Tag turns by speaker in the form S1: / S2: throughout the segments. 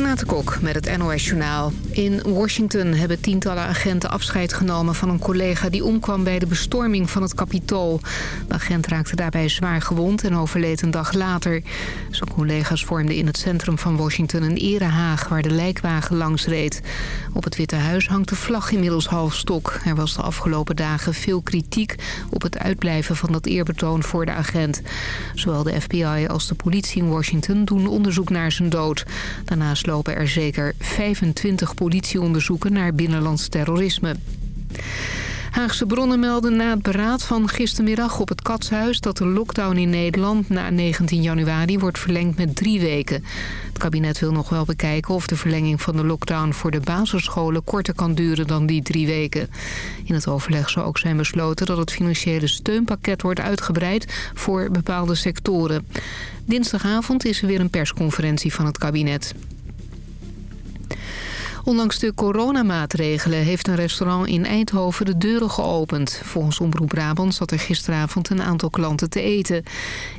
S1: Renate Kok met het NOS Journaal. In Washington hebben tientallen agenten afscheid genomen van een collega... die omkwam bij de bestorming van het Capitool. De agent raakte daarbij zwaar gewond en overleed een dag later. Zijn collega's vormden in het centrum van Washington een erehaag... waar de lijkwagen langs reed. Op het Witte Huis hangt de vlag inmiddels half stok. Er was de afgelopen dagen veel kritiek op het uitblijven van dat eerbetoon voor de agent. Zowel de FBI als de politie in Washington doen onderzoek naar zijn dood. Daarnaast lopen er zeker 25 politieonderzoeken naar binnenlands terrorisme. Haagse bronnen melden na het beraad van gistermiddag op het Katshuis... dat de lockdown in Nederland na 19 januari wordt verlengd met drie weken. Het kabinet wil nog wel bekijken of de verlenging van de lockdown... voor de basisscholen korter kan duren dan die drie weken. In het overleg zou ook zijn besloten dat het financiële steunpakket wordt uitgebreid... voor bepaalde sectoren. Dinsdagavond is er weer een persconferentie van het kabinet. Ondanks de coronamaatregelen heeft een restaurant in Eindhoven de deuren geopend. Volgens Omroep Brabant zat er gisteravond een aantal klanten te eten.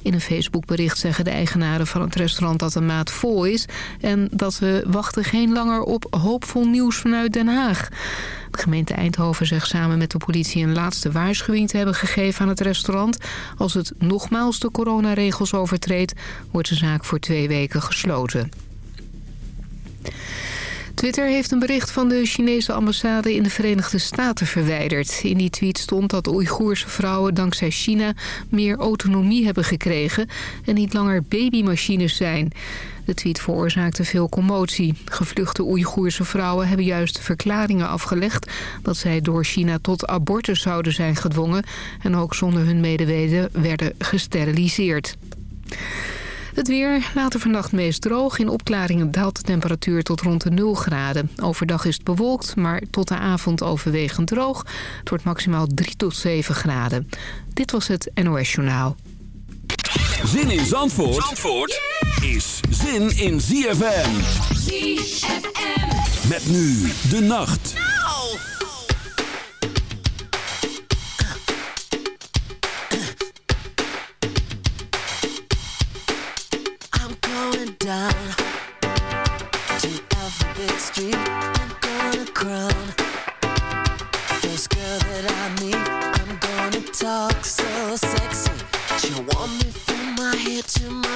S1: In een Facebookbericht zeggen de eigenaren van het restaurant dat de maat vol is... en dat we wachten geen langer op hoopvol nieuws vanuit Den Haag. De gemeente Eindhoven zegt samen met de politie een laatste waarschuwing te hebben gegeven aan het restaurant. Als het nogmaals de coronaregels overtreedt, wordt de zaak voor twee weken gesloten. Twitter heeft een bericht van de Chinese ambassade in de Verenigde Staten verwijderd. In die tweet stond dat Oeigoerse vrouwen dankzij China meer autonomie hebben gekregen en niet langer babymachines zijn. De tweet veroorzaakte veel commotie. Gevluchte Oeigoerse vrouwen hebben juist verklaringen afgelegd... dat zij door China tot abortus zouden zijn gedwongen... en ook zonder hun medeweten werden gesteriliseerd. Het weer, later vannacht meest droog. In opklaringen daalt de temperatuur tot rond de 0 graden. Overdag is het bewolkt, maar tot de avond overwegend droog. Het wordt maximaal 3 tot 7 graden. Dit was het NOS Journaal.
S2: Zin in Zandvoort, Zandvoort is zin in ZFM. ZFM. Met nu de nacht.
S3: Down to Alphabet Street. I'm gonna crown first girl that I meet. I'm gonna talk so sexy. She'll want me from my head to my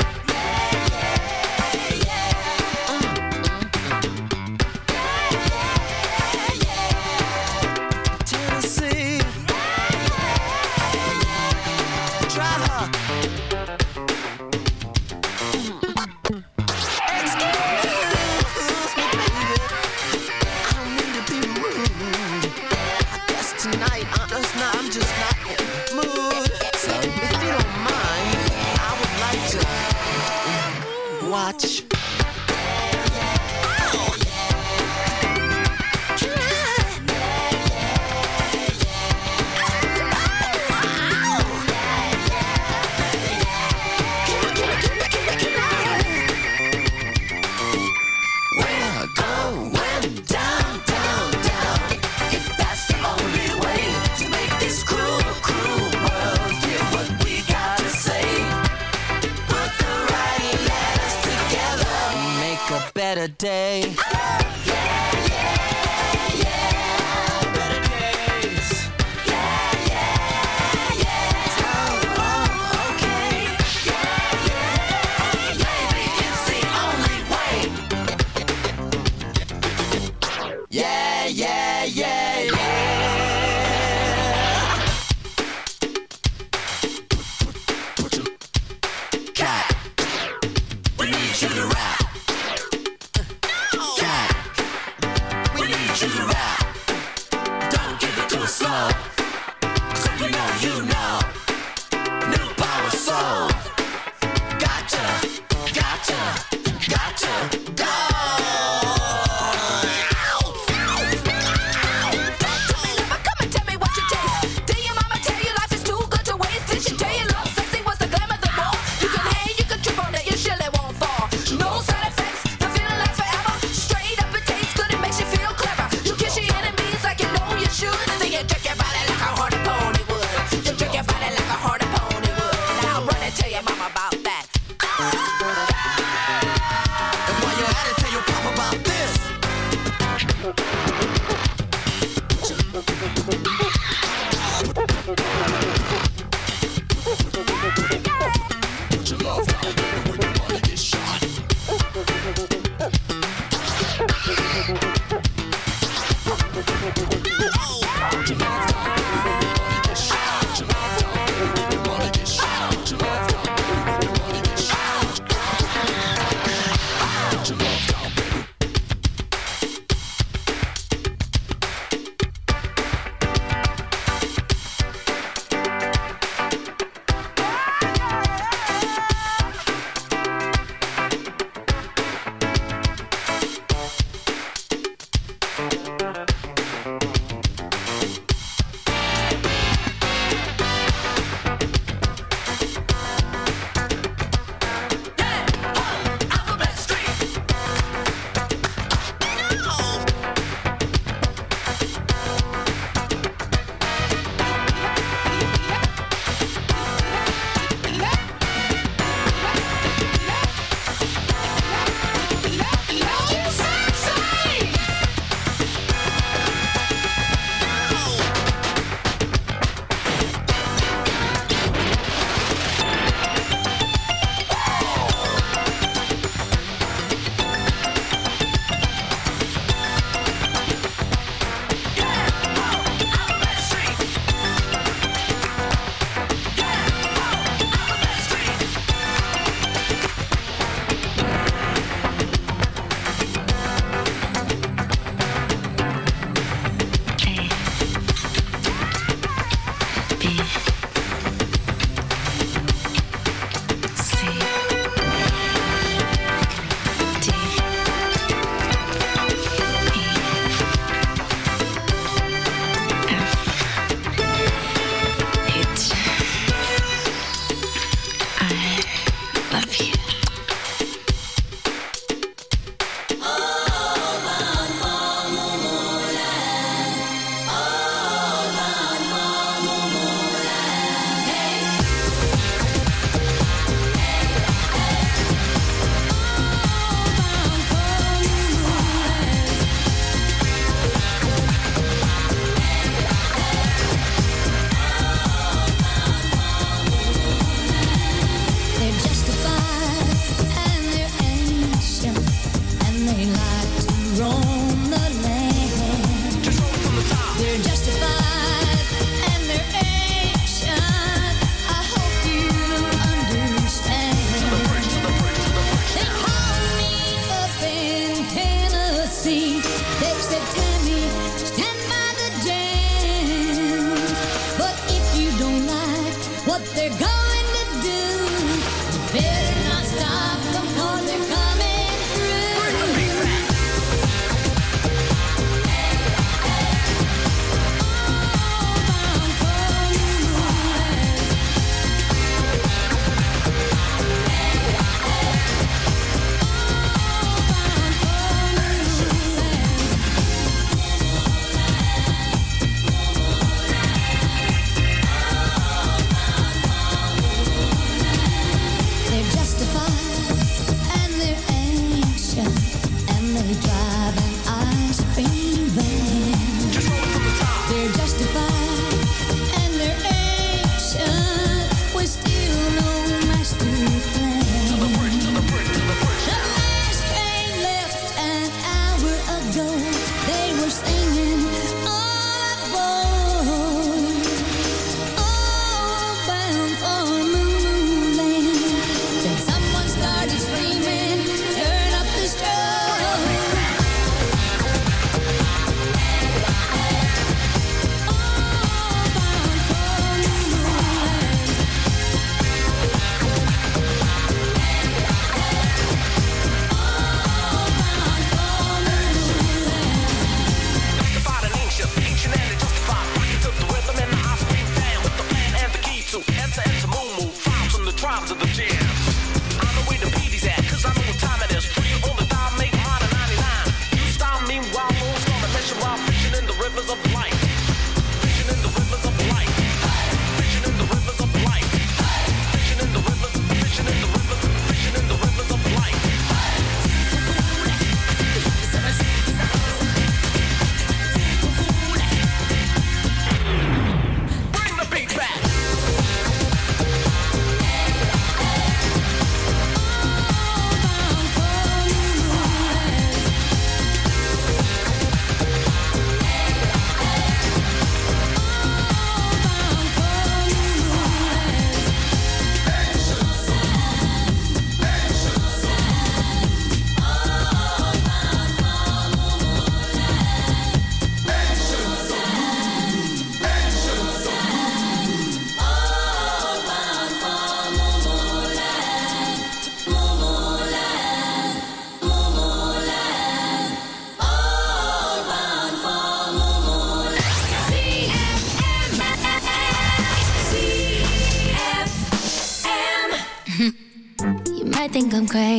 S4: watch.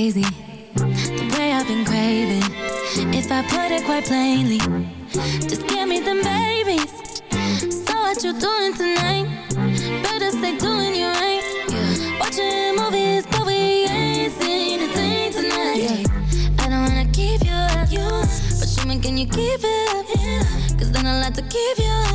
S5: crazy, the way I've been
S6: craving. If I put it
S7: quite plainly, just give me them babies. So what you doing tonight? Better stay doing you right. Yeah. Watching movies, but we ain't seen a thing tonight. Yeah. I don't wanna keep you up, you,
S8: but show me can you keep it
S9: up? Yeah. Cause then I like
S5: to keep you up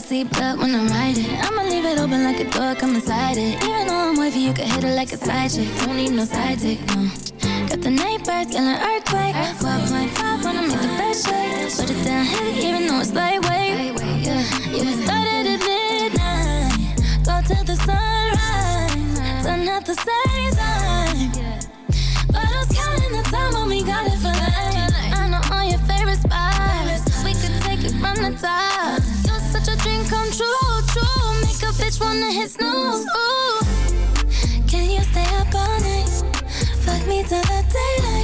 S5: to seat belt when I'm
S8: riding. I'ma leave it
S9: open like
S5: a door, come inside it. Even though I'm wavy, you can hit it like a side chick. Don't need no side dick, no. Got the night birds, an earthquake. 12.5
S8: when I make
S10: the best shake. Put it down heavy, even though
S8: it's lightweight. Yeah, you
S10: started at midnight. Go till the sunrise. Turn out the same time. which one of his knows. Can you stay up all night? Fuck me till the daylight.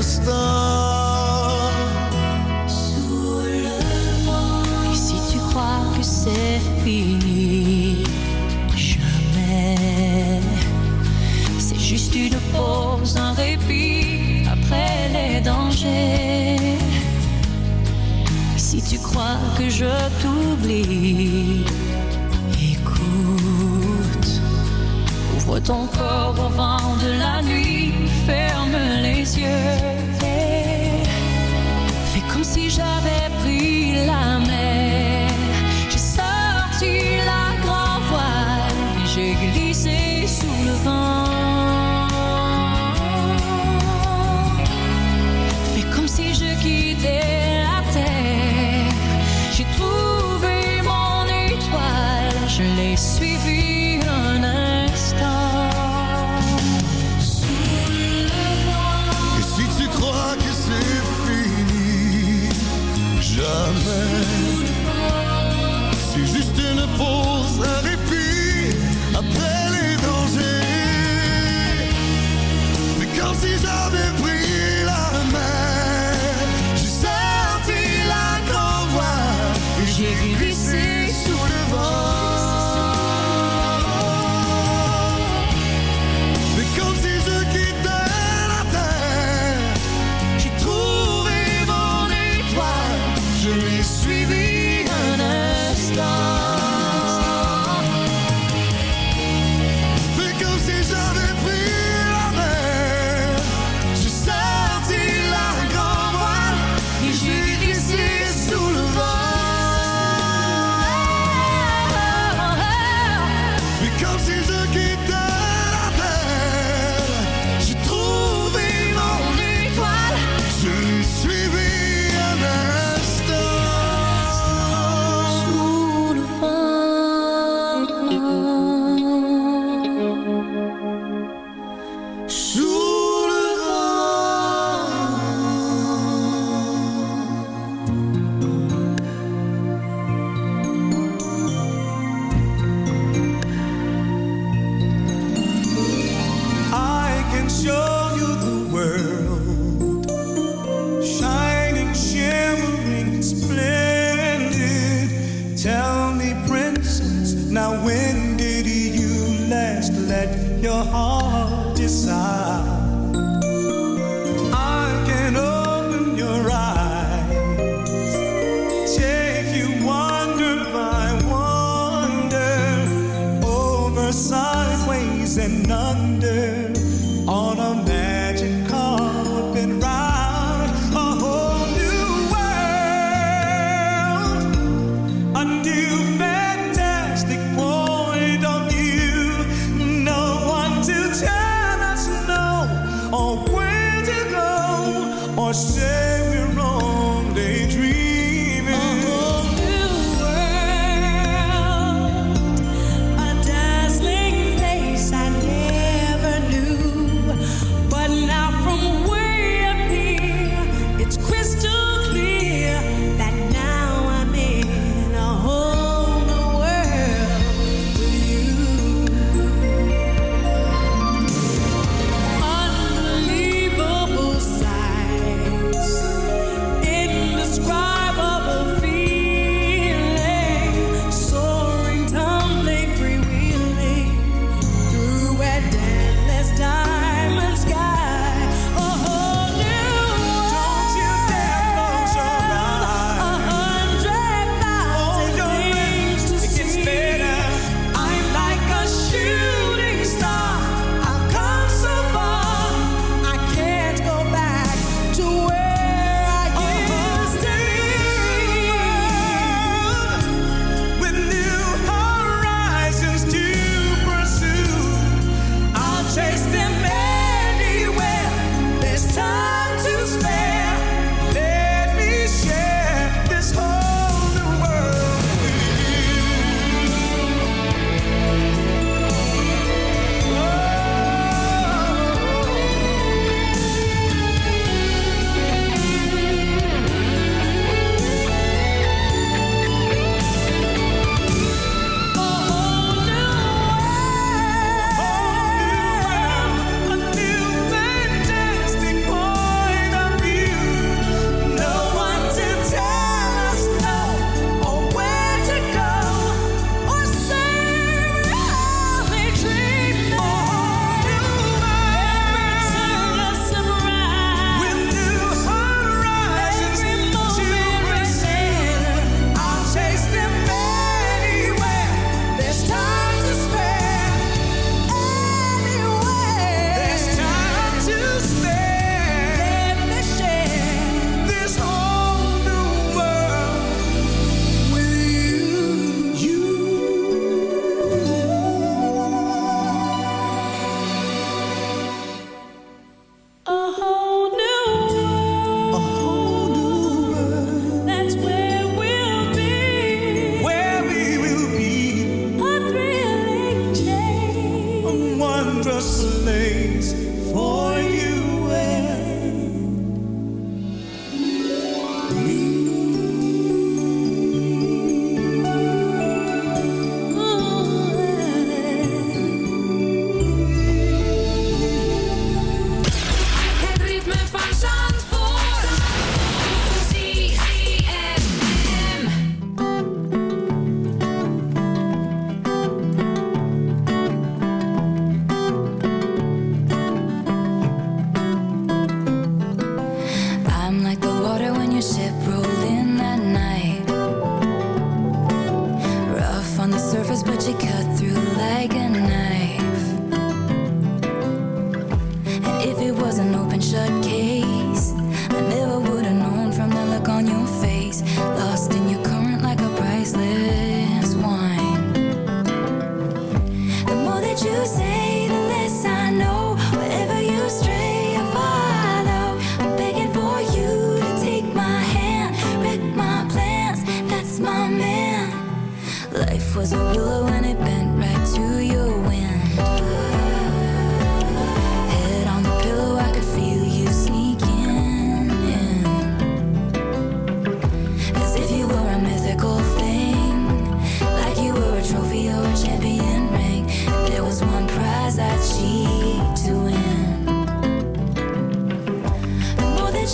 S10: Que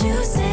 S10: was a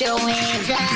S10: your hands up.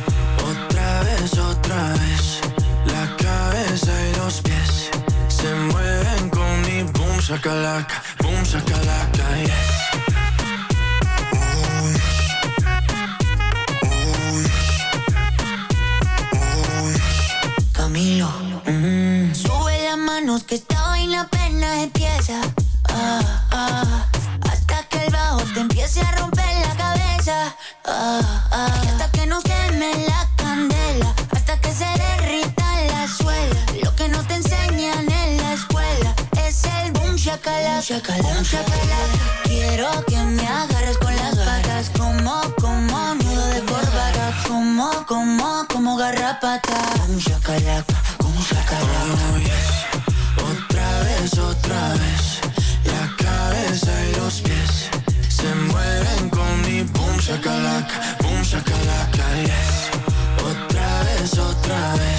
S11: Otra vez, otra vez. La cabeza y los pies se mueven con mi boom, shakalaka, boom, shakalaka, yes.
S12: Camilo. Sube las manos que esta vaina apenas empieza. Ah, ah, hasta que el bajo te empiece a romper la cabeza. Ah, ah, hasta que Quiero que me agarres con las patas. Como, como nudo de corbata. Como, como, como garrapata. Boom shakalaka. Boom shakalaka.
S11: Oh, yes. Otra vez, otra vez. La cabeza y los pies se mueven con mi boom shakalaka, boom shakalaka, yes. Otra vez, otra vez.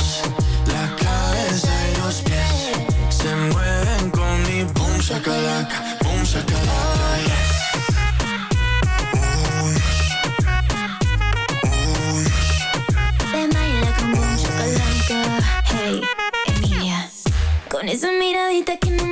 S13: Esa miradita que no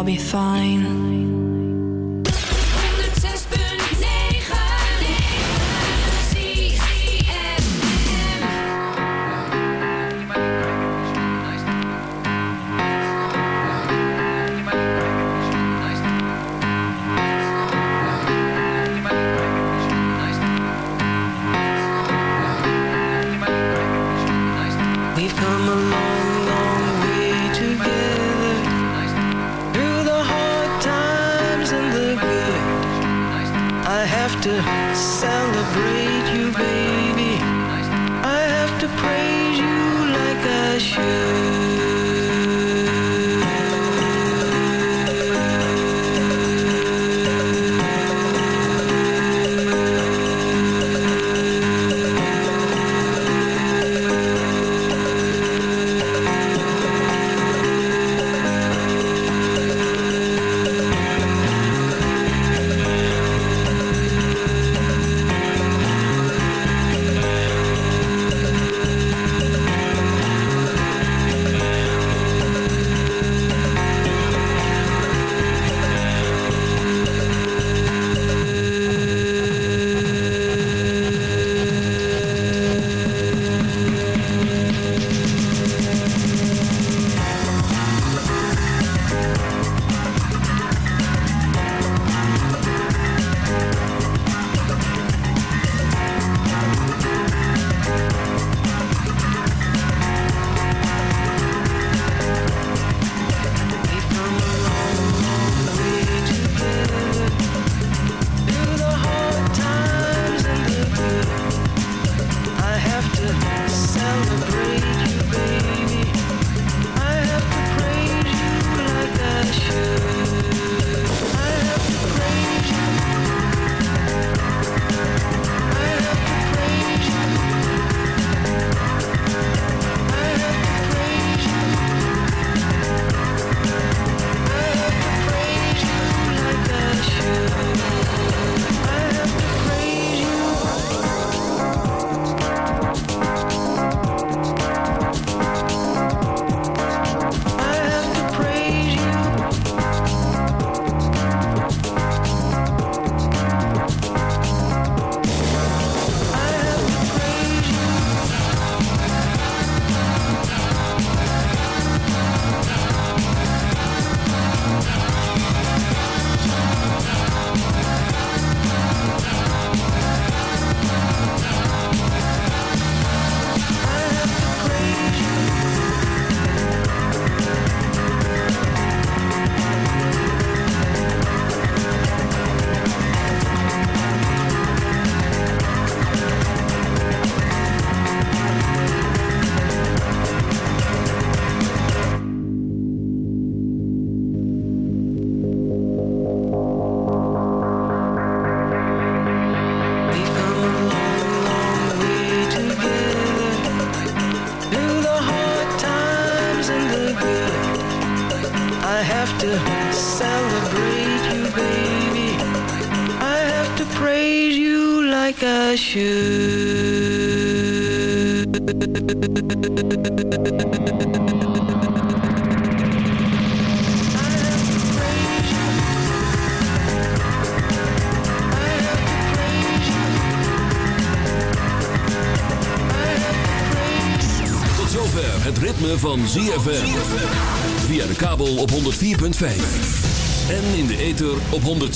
S7: I'll be fine.「
S14: I have to celebrate you, baby.